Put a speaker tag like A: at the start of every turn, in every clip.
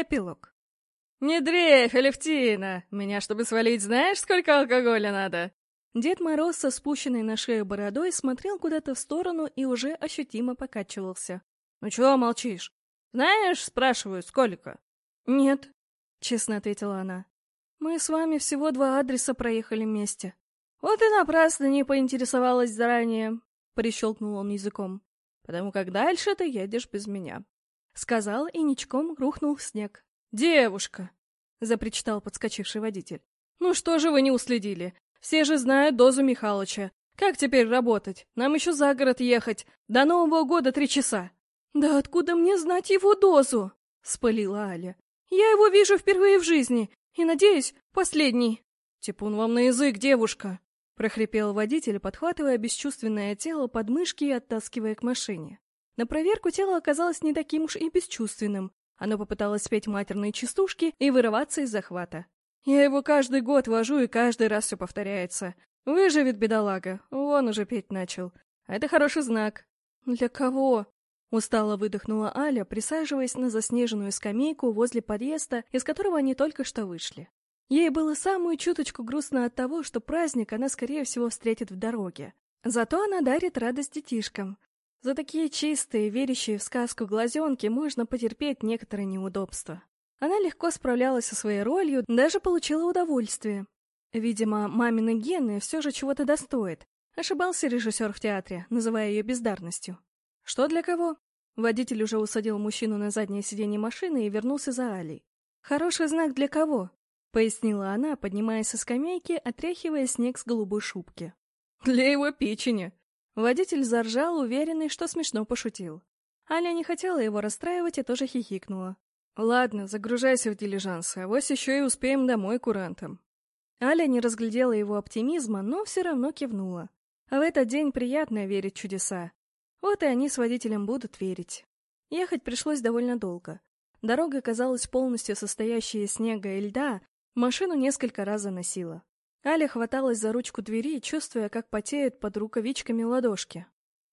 A: Эпилог.
B: «Не дрейф, Алевтина! Меня, чтобы свалить, знаешь, сколько алкоголя надо?»
A: Дед Мороз со спущенной на шею бородой смотрел куда-то в сторону и уже ощутимо покачивался.
B: «Ну чего молчишь? Знаешь, спрашиваю, сколько?»
A: «Нет», — честно ответила она. «Мы с вами всего два адреса проехали вместе».
B: «Вот и напрасно не поинтересовалась заранее», — прищелкнул он языком. «Потому как дальше ты едешь без меня».
A: Сказал и ничком рухнул в снег.
B: «Девушка!» — запричитал подскочивший водитель. «Ну что же вы не уследили? Все же знают дозу Михалыча. Как теперь работать? Нам еще за город ехать. До Нового года три часа».
A: «Да откуда мне знать его дозу?» — спалила Аля. «Я его вижу впервые в жизни, и, надеюсь, последний».
B: «Типун вам на язык, девушка!»
A: — прохрипел водитель, подхватывая бесчувственное тело под мышки и оттаскивая к машине. На проверку тело оказалось не таким уж и бесчувственным. Оно попыталось спеть матерные частушки и вырываться из захвата.
B: «Я его каждый год вожу, и каждый раз все повторяется. Выживет бедолага, он уже петь начал. Это хороший знак».
A: «Для кого?» Устало выдохнула Аля, присаживаясь на заснеженную скамейку возле подъезда, из которого они только что вышли. Ей было самую чуточку грустно от того, что праздник она, скорее всего, встретит в дороге. Зато она дарит радость детишкам. За такие чистые, верящие в сказку глазенки можно потерпеть некоторые неудобства. Она легко справлялась со своей ролью, даже получила удовольствие. Видимо, мамины гены все же чего-то достоит. Ошибался режиссер в театре, называя ее бездарностью. Что для кого? Водитель уже усадил мужчину на заднее сиденье машины и вернулся за Алей. «Хороший знак для кого?» — пояснила она, поднимаясь со скамейки, отряхивая снег с голубой шубки.
B: «Для его печени!»
A: Водитель заржал, уверенный, что смешно пошутил. Аля не хотела его расстраивать и тоже хихикнула.
B: «Ладно, загружайся в дилижанс, а вось еще и успеем домой курантом».
A: Аля не разглядела его оптимизма, но все равно кивнула. А в этот день приятно верить чудеса. Вот и они с водителем будут верить. Ехать пришлось довольно долго. Дорога казалась полностью состоящей из снега и льда, машину несколько раз заносила. Аля хваталась за ручку двери, чувствуя, как потеют под рукавичками ладошки.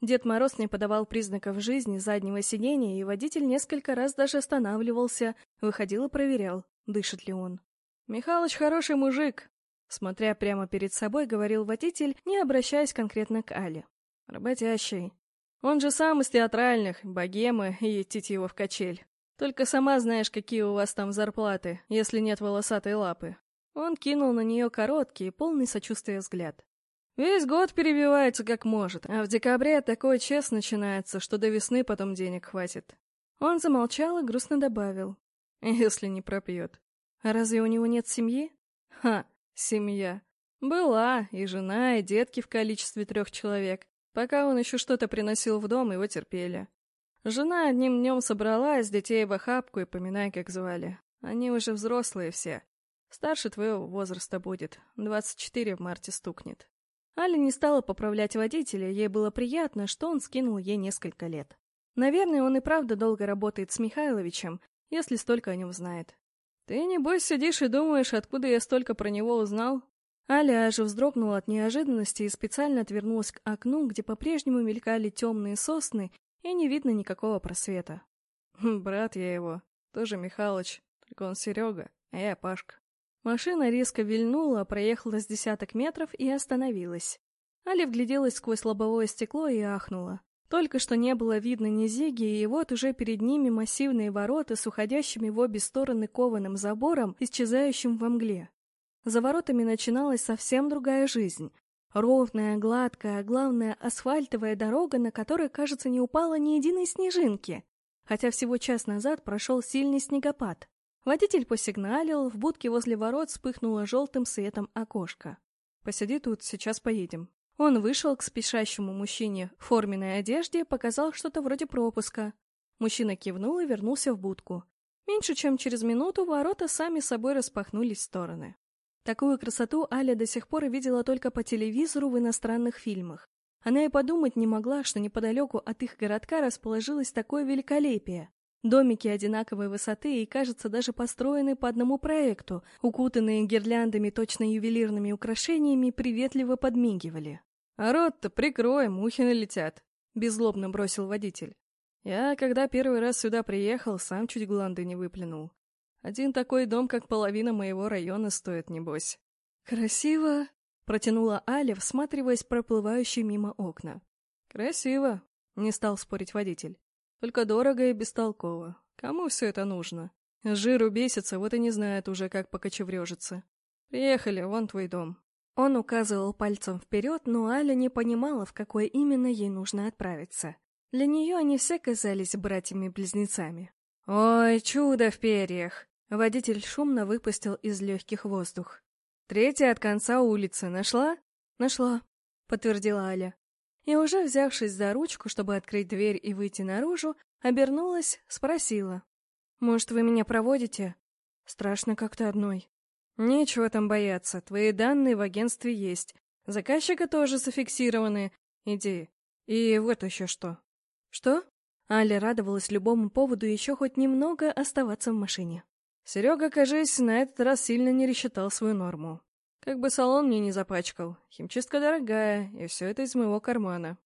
A: Дед Мороз не подавал признаков жизни заднего сиденья, и водитель несколько раз даже останавливался, выходил и проверял, дышит ли он.
B: «Михалыч хороший мужик», — смотря прямо перед собой, говорил водитель, не обращаясь конкретно к Але. «Работящий. Он же сам из театральных, богемы и его в качель. Только сама знаешь, какие у вас там зарплаты, если нет волосатой лапы». Он кинул на нее короткий, полный сочувствия взгляд. «Весь год перебивается как может, а в декабре такой чест начинается, что до весны потом денег хватит».
A: Он замолчал и грустно добавил.
B: «Если не пропьет».
A: «А разве у него нет семьи?»
B: «Ха, семья. Была, и жена, и детки в количестве трех человек. Пока он еще что-то приносил в дом, его терпели. Жена одним днем собралась, детей в охапку и поминай, как звали. Они уже взрослые все. Старше твоего возраста будет, двадцать четыре в марте стукнет.
A: Аля не стала поправлять водителя, ей было приятно, что он скинул ей несколько лет. Наверное, он и правда долго работает с Михайловичем, если столько о нем знает.
B: Ты, небось, сидишь и думаешь, откуда я столько про него узнал?
A: Аля аж вздрогнула от неожиданности и специально отвернулась к окну, где по-прежнему мелькали темные сосны, и не видно никакого просвета.
B: Хм, брат я его, тоже Михалыч, только он Серега, а я Пашка.
A: Машина резко вильнула, проехала с десяток метров и остановилась. Аля вгляделась сквозь лобовое стекло и ахнула. Только что не было видно ни Зиги, и вот уже перед ними массивные ворота с уходящими в обе стороны кованым забором, исчезающим во мгле. За воротами начиналась совсем другая жизнь. Ровная, гладкая, а главное, асфальтовая дорога, на которой, кажется, не упало ни единой снежинки. Хотя всего час назад прошел сильный снегопад. Водитель посигналил, в будке возле ворот вспыхнуло желтым светом окошко.
B: «Посиди тут, сейчас поедем».
A: Он вышел к спешащему мужчине в форменной одежде, показал что-то вроде пропуска. Мужчина кивнул и вернулся в будку. Меньше чем через минуту ворота сами собой распахнулись в стороны. Такую красоту Аля до сих пор видела только по телевизору в иностранных фильмах. Она и подумать не могла, что неподалеку от их городка расположилось такое великолепие. Домики одинаковой высоты и, кажется, даже построены по одному проекту, укутанные гирляндами точно ювелирными украшениями, приветливо подмигивали.
B: «А рот-то прикрой, мухи налетят», — беззлобно бросил водитель. «Я, когда первый раз сюда приехал, сам чуть гланды не выплюнул. Один такой дом, как половина моего района, стоит, небось.
A: Красиво, протянула Аля, всматриваясь в проплывающие мимо окна.
B: Красиво, не стал спорить водитель. Только дорого и бестолково. Кому все это нужно? жиру бесится, вот и не знает уже, как покочеврежиться. Приехали, вон твой дом.
A: Он указывал пальцем вперед, но Аля не понимала, в какой именно ей нужно отправиться. Для нее они все казались братьями-близнецами.
B: «Ой, чудо в перьях!» Водитель шумно выпустил из легких воздух. «Третья от конца улицы нашла?»
A: «Нашла», — подтвердила Аля. И уже взявшись за ручку, чтобы открыть дверь и выйти наружу, обернулась, спросила. «Может, вы меня проводите? Страшно как-то одной».
B: «Нечего там бояться, твои данные в агентстве есть. Заказчика тоже зафиксированы. Иди. И вот еще что».
A: «Что?» Аля радовалась любому поводу еще хоть немного оставаться в машине.
B: Серега, кажись, на этот раз сильно не рассчитал свою норму. Как бы салон мне не запачкал. Химчистка дорогая, и все это из моего кармана.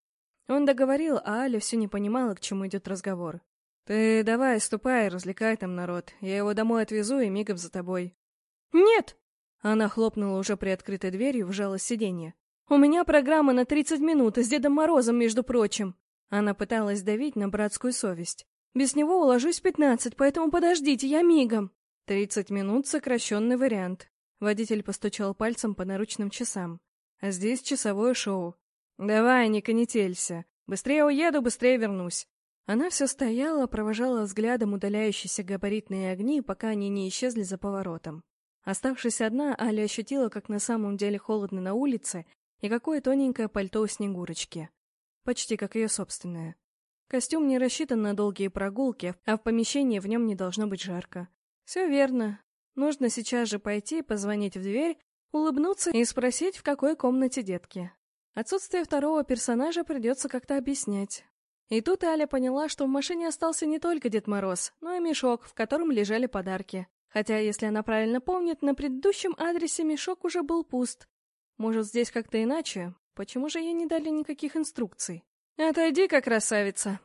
A: Он договорил, а Аля все не понимала, к чему идет разговор.
B: «Ты давай, ступай, развлекай там народ. Я его домой отвезу и мигом за тобой».
A: «Нет!»
B: Она хлопнула уже при открытой дверью, вжала сиденье.
A: «У меня программа на 30 минут, с Дедом Морозом, между прочим!» Она пыталась давить на братскую совесть. «Без него уложусь в пятнадцать, поэтому подождите, я мигом!»
B: «Тридцать минут — сокращенный вариант». Водитель постучал пальцем по наручным часам. «А здесь часовое шоу. Давай, не конетелься. Быстрее уеду, быстрее вернусь». Она все стояла, провожала взглядом удаляющиеся габаритные огни, пока они не исчезли за поворотом. Оставшись одна, Аля ощутила, как на самом деле холодно на улице и какое тоненькое пальто у Снегурочки почти как ее собственное. Костюм не рассчитан на долгие прогулки, а в помещении в нем не должно быть жарко. Все верно. Нужно сейчас же пойти, позвонить в дверь, улыбнуться и спросить, в какой комнате детки. Отсутствие второго персонажа придется как-то объяснять. И тут Аля поняла, что в машине остался не только Дед Мороз, но и мешок, в котором лежали подарки. Хотя, если она правильно помнит, на предыдущем адресе мешок уже был пуст. Может, здесь как-то иначе? Почему же ей не дали никаких инструкций? «Отойди-ка, красавица!»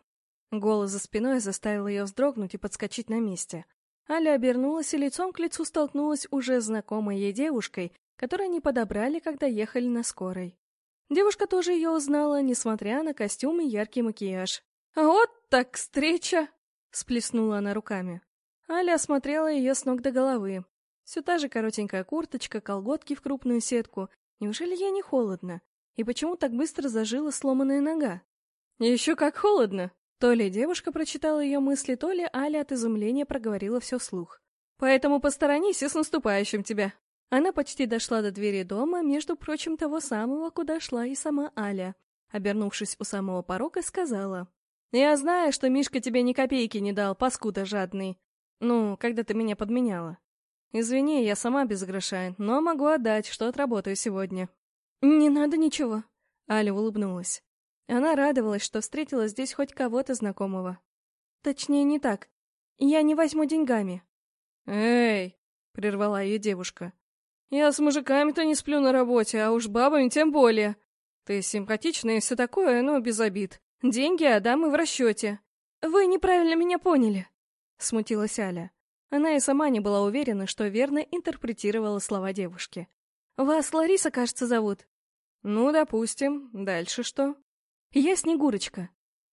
B: Голос за спиной заставил ее вздрогнуть и подскочить на месте. Аля обернулась и лицом к лицу столкнулась уже знакомой ей девушкой, которую они подобрали, когда ехали на скорой. Девушка тоже ее узнала, несмотря на костюм и яркий макияж. «А вот так встреча!» — сплеснула она руками. Аля осмотрела ее с ног до головы. Все та же коротенькая курточка, колготки в крупную сетку. Неужели ей не холодно? И почему так быстро зажила сломанная нога? Еще как холодно! То ли девушка прочитала ее мысли, то ли Аля от изумления проговорила все вслух. Поэтому посторонись и с наступающим тебя. Она почти дошла до двери дома, между прочим, того самого, куда шла и сама Аля. Обернувшись у самого порога, сказала. «Я знаю, что Мишка тебе ни копейки не дал, паскуда жадный. Ну, когда ты меня подменяла. Извини, я сама без гроша, но могу отдать, что отработаю сегодня». «Не надо ничего», — Аля улыбнулась. Она радовалась, что встретила здесь хоть кого-то знакомого. Точнее, не так. Я не возьму деньгами. «Эй!» — прервала ее девушка. «Я с мужиками-то не сплю на работе, а уж бабами тем более. Ты симпатичная и все такое, но без обид. Деньги отдам и в расчете». «Вы неправильно меня поняли», — смутилась Аля. Она и сама не была уверена, что верно интерпретировала слова девушки. «Вас Лариса, кажется, зовут?» «Ну, допустим. Дальше что?» «Я Снегурочка».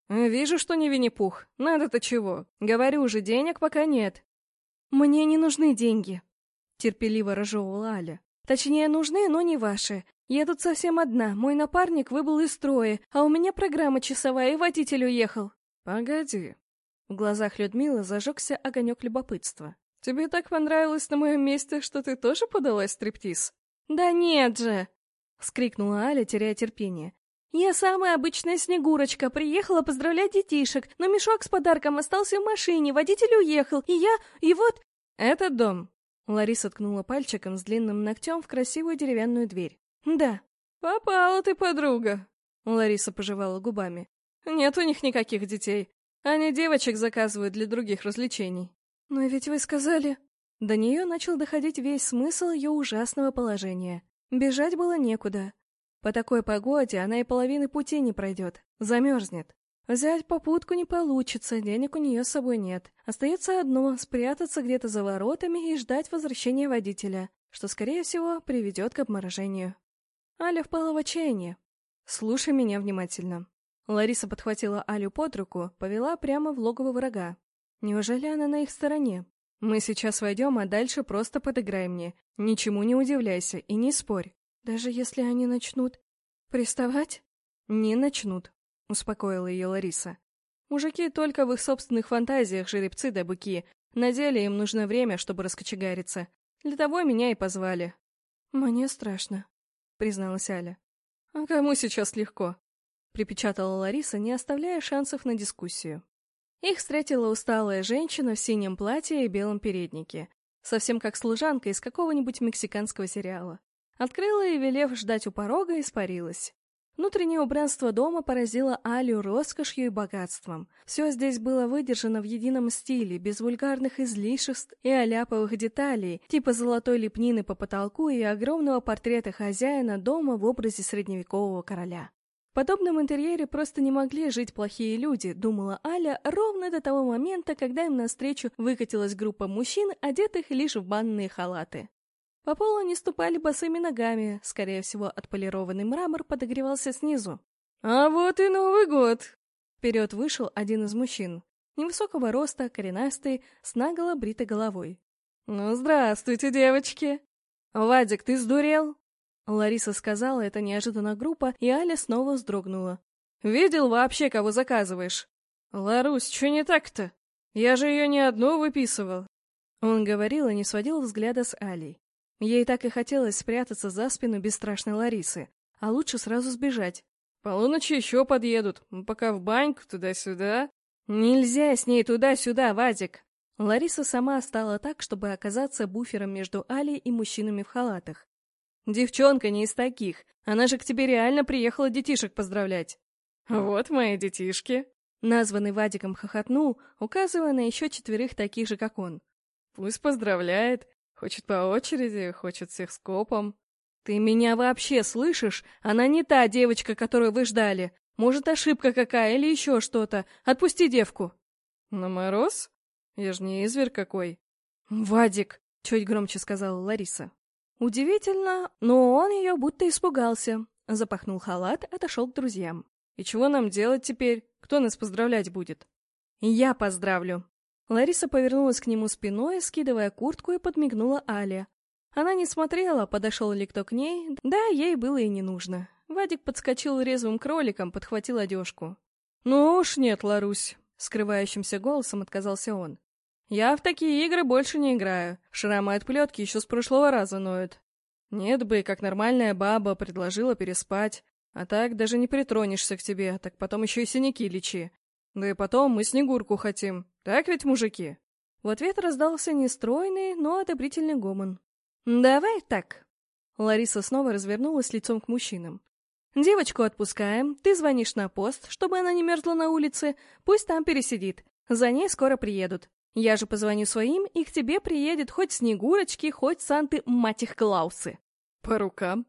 B: «Вижу, что не Винни-Пух. Надо-то чего? Говорю же, денег пока нет». «Мне не нужны деньги», — терпеливо разжевывала Аля. «Точнее, нужны, но не ваши. Я тут совсем одна, мой напарник выбыл из строя, а у меня программа часовая, и водитель уехал». «Погоди». В глазах Людмилы зажегся огонек любопытства. «Тебе так понравилось на моем месте, что ты тоже подалась стриптиз?»
A: «Да нет же!» — вскрикнула Аля, теряя терпение. «Я самая обычная Снегурочка, приехала поздравлять детишек, но мешок с подарком остался в машине, водитель уехал, и я... и вот...»
B: «Этот дом...» Лариса ткнула пальчиком с длинным ногтем в красивую деревянную дверь.
A: «Да».
B: «Попала ты, подруга!» Лариса пожевала губами. «Нет у них никаких детей. Они девочек заказывают для других развлечений».
A: «Но ведь вы сказали...» До нее начал доходить весь смысл ее ужасного положения. Бежать было некуда. По такой погоде она и половины пути не пройдет, замерзнет. Взять попутку не получится, денег у нее с собой нет. Остается одно — спрятаться где-то за воротами и ждать возвращения водителя, что, скорее всего, приведет к обморожению. Аля впала в отчаяние. «Слушай меня внимательно». Лариса подхватила Алю под руку, повела прямо в логово врага. Неужели она на их стороне? Мы сейчас войдем, а дальше просто подыграй мне. Ничему не удивляйся и не спорь. Даже если они начнут... приставать? Не начнут. — успокоила ее Лариса. «Мужики только в их собственных фантазиях жеребцы да быки. На деле им нужно время, чтобы раскочегариться. Для того меня и позвали». «Мне страшно», — призналась Аля. «А кому сейчас легко?» — припечатала Лариса, не оставляя шансов на дискуссию. Их встретила усталая женщина в синем платье и белом переднике, совсем как служанка из какого-нибудь мексиканского сериала. Открыла и, велев ждать у порога, испарилась. Внутреннее убранство дома поразило Алю роскошью и богатством. Все здесь было выдержано в едином стиле, без вульгарных излишеств и аляповых деталей, типа золотой лепнины по потолку и огромного портрета хозяина дома в образе средневекового короля. В подобном интерьере просто не могли жить плохие люди, думала Аля ровно до того момента, когда им навстречу выкатилась группа мужчин, одетых лишь в банные халаты. По полу они ступали босыми ногами, скорее всего, отполированный мрамор подогревался снизу. «А вот и Новый год!» Вперед вышел один из мужчин. Невысокого роста, коренастый, с наголо бритой головой. «Ну, здравствуйте, девочки!» «Вадик, ты сдурел?» Лариса сказала это неожиданно группа, и Аля снова вздрогнула. «Видел вообще, кого заказываешь?» «Ларусь, что не так-то? Я же ее не одну выписывал!» Он говорил и не сводил взгляда с Алей. Ей так и хотелось спрятаться за спину бесстрашной Ларисы, а лучше сразу сбежать. Полуночи еще подъедут, пока в баньку туда-сюда. Нельзя с ней туда-сюда, Вадик. Лариса сама стала так, чтобы оказаться буфером между Алей и мужчинами в халатах. Девчонка не из таких. Она же к тебе реально приехала детишек поздравлять. Вот мои детишки. Названный Вадиком хохотнул, указывая на еще четверых таких же, как он. Пусть поздравляет. Хочет по очереди, хочет всех скопом. Ты меня вообще слышишь? Она не та девочка, которую вы ждали. Может, ошибка какая или еще что-то. Отпусти девку. На мороз? Я ж не изверг какой. Вадик, чуть громче сказала Лариса. Удивительно, но он ее будто испугался. Запахнул халат, отошел к друзьям. И чего нам делать теперь? Кто нас поздравлять будет? Я поздравлю, Лариса повернулась к нему спиной, скидывая куртку и подмигнула Але. Она не смотрела, подошел ли кто к ней, да, ей было и не нужно. Вадик подскочил резвым кроликом, подхватил одежку. «Ну уж нет, Ларусь», — скрывающимся голосом отказался он. «Я в такие игры больше не играю. Шрамы от плетки еще с прошлого раза ноют. Нет бы, как нормальная баба, предложила переспать. А так даже не притронешься к тебе, так потом еще и синяки лечи. Да и потом мы Снегурку хотим. Так ведь, мужики?» В ответ раздался нестройный, но одобрительный гомон. «Давай так». Лариса снова развернулась лицом к мужчинам. «Девочку отпускаем, ты звонишь на пост, чтобы она не мерзла на улице, пусть там пересидит. За ней скоро приедут. Я же позвоню своим, и к тебе приедет хоть Снегурочки, хоть Санты, мать их, Клаусы». «По рукам»,